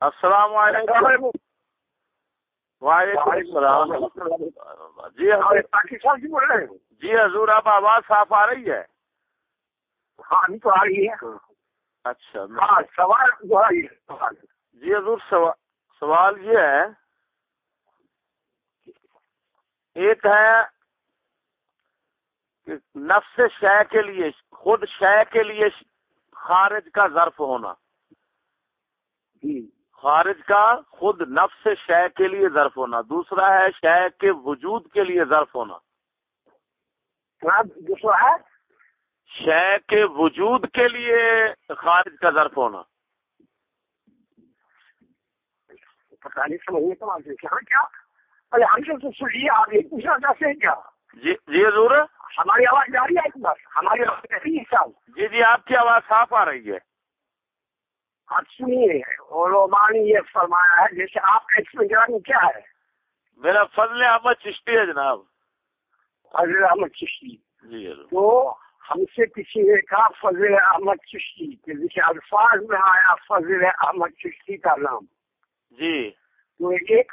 السلام علیکم۔ وعلیکم السلام۔ جی پاکستان سے بول رہے ہیں؟ جی حضور اب آواز صاف آ رہی ہے۔ ہاں تو آ رہی ہے اچھا ہاں سوال دوہرائیے سوال۔ جی حضور سوا- سوال یہ ہے۔ ایک ہے کہ نفس شے کے لیے خود شے کے لیے خارج کا ظرف ہونا۔ جی۔ خارج کا خود نفس شے کے لیے ظرف ہونا دوسرا ہے شے کے وجود کے لیے ظرف ہونا۔ دوسرا ہے؟ شے کے وجود کے لیے خارج کا ظرف ہونا۔ پتا نہیں بات ہے کیا؟ ارے ہم سے سنیے آپ یہ پوچھنا چاہتے ہیں کیا؟ جی جی ہماری آواز جا رہی ہے ہماری آواز جا رہی ہے جی جی آپ کی آواز صاف آ رہی ہے۔ آپ سنیے علماء نے یہ فرمایا ہے جیسے آپ کا ایکسپیرینس کیا ہے؟ میرا فضل احمد چشتی ہے جناب۔ فضل احمد چشتی۔ جی حضور تو ہم سے کسی نے کہا فضل احمد چشتی۔ کہ جیسے الفاظ میں آیا فضل احمد چشتی کا نام۔ جی۔ تو ایک